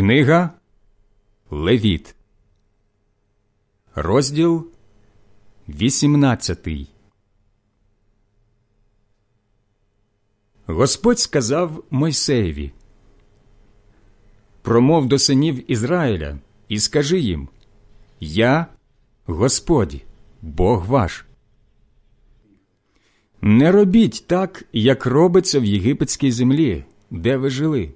Книга Левіт, розділ 18 Господь сказав Мойсеєві Промов до синів Ізраїля і скажи їм Я Господь, Бог ваш. Не робіть так, як робиться в єгипетській землі, де ви жили,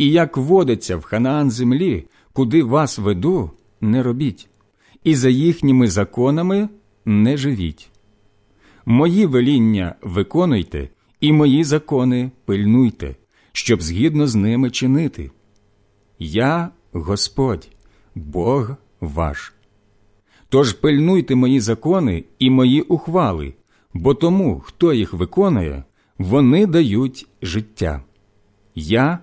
і як водиться в ханаан землі, куди вас веду, не робіть, і за їхніми законами не живіть. Мої веління виконуйте, і мої закони пильнуйте, щоб згідно з ними чинити. Я Господь, Бог ваш. Тож пильнуйте мої закони і мої ухвали, бо тому, хто їх виконує, вони дають життя. Я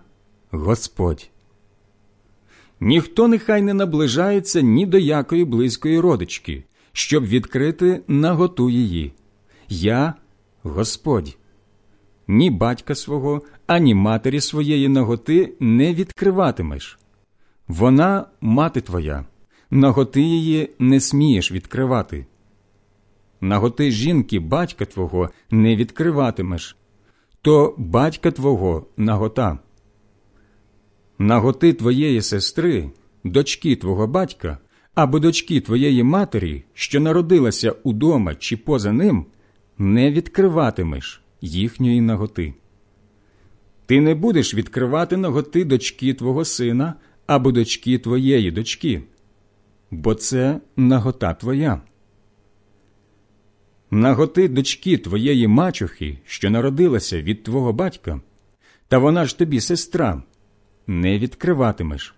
Господь. Ніхто нехай не наближається ні до якої близької родички, щоб відкрити наготу її. Я Господь. Ні батька свого, ані матері своєї наготи не відкриватимеш. Вона мати твоя, наготи її не смієш відкривати. Наготи жінки батька твого не відкриватимеш, то батька твого нагота. Наготи твоєї сестри, дочки твого батька або дочки твоєї матері, що народилася удома чи поза ним, не відкриватимеш їхньої наготи. Ти не будеш відкривати наготи дочки твого сина або дочки твоєї дочки, бо це нагота твоя. Наготи дочки твоєї мачухи, що народилася від твого батька, та вона ж тобі сестра, не відкриватимеш.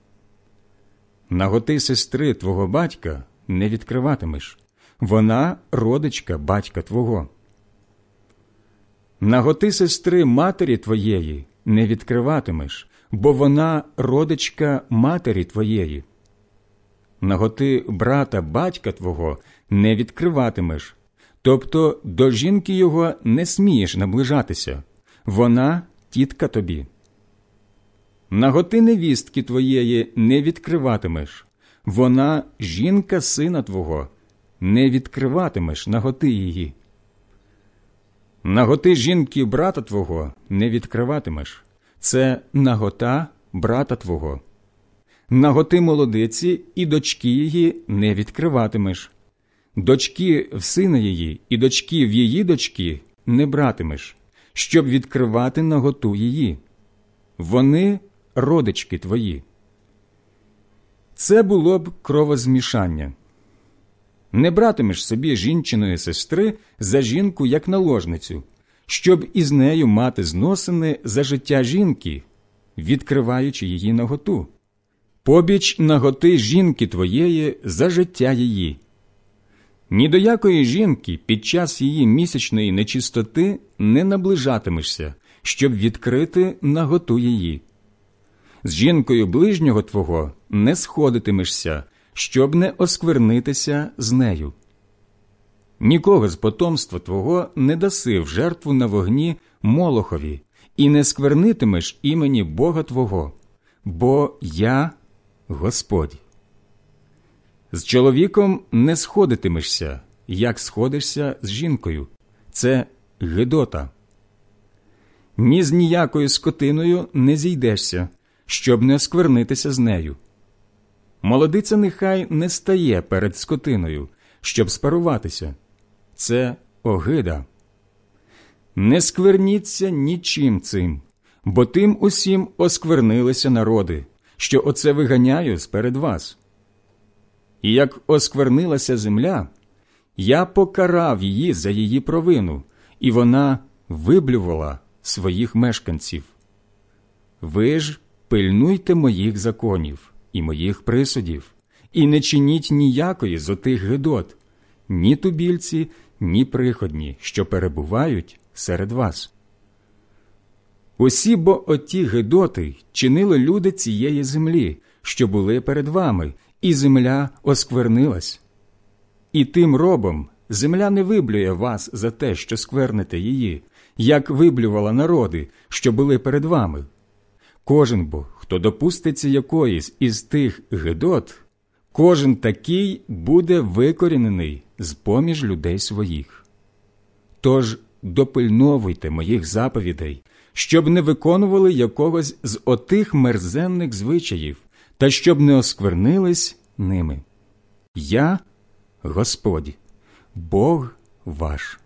Наготи сестри твого батька не відкриватимеш, вона родичка батька твого. Наготи сестри матері твоєї не відкриватимеш, бо вона родичка матері твоєї. Наготи брата батька твого не відкриватимеш, тобто до жінки його не смієш наближатися, вона тітка тобі. Наготи невістки твоєї не відкриватимеш, вона жінка сина твого, не відкриватимеш наготи її. Наготи жінки брата твого не відкриватимеш, це нагота брата твого. Наготи молодиці і дочки її не відкриватимеш, дочки в сина її і дочки в її дочки не братимеш, щоб відкривати наготу її. Вони родички твої. Це було б кровозмішання. Не братимеш собі жінчиної сестри за жінку як наложницю, щоб із нею мати зносини за життя жінки, відкриваючи її наготу, побіч наготи жінки твоєї за життя її. Ні до якої жінки під час її місячної нечистоти не наближатимешся, щоб відкрити наготу її. З жінкою ближнього твого не сходитимешся, щоб не осквернитися з нею. Нікого з потомства твого не даси в жертву на вогні Молохові, і не сквернитимеш імені Бога Твого, бо я Господь. З чоловіком не сходитимешся, як сходишся з жінкою. Це Гедота. Ні з ніякою скотиною не зійдешся, щоб не осквернитися з нею. Молодиця нехай не стає перед скотиною, щоб спаруватися. Це огида. Не скверніться нічим цим, бо тим усім осквернилися народи, що оце виганяю сперед вас. І як осквернилася земля, я покарав її за її провину, і вона виблювала своїх мешканців. Ви ж пильнуйте моїх законів і моїх присудів, і не чиніть ніякої з отих гидот, ні тубільці, ні приходні, що перебувають серед вас. Усі бо оті гидоти чинили люди цієї землі, що були перед вами, і земля осквернилась. І тим робом земля не виблює вас за те, що скверните її, як виблювала народи, що були перед вами. Кожен бо, хто допуститься якоїсь із тих гидот, кожен такий буде викорінений з поміж людей своїх. Тож допильновуйте моїх заповідей, щоб не виконували якогось з отих мерзенних звичаїв та щоб не осквернились ними. Я Господь, Бог ваш.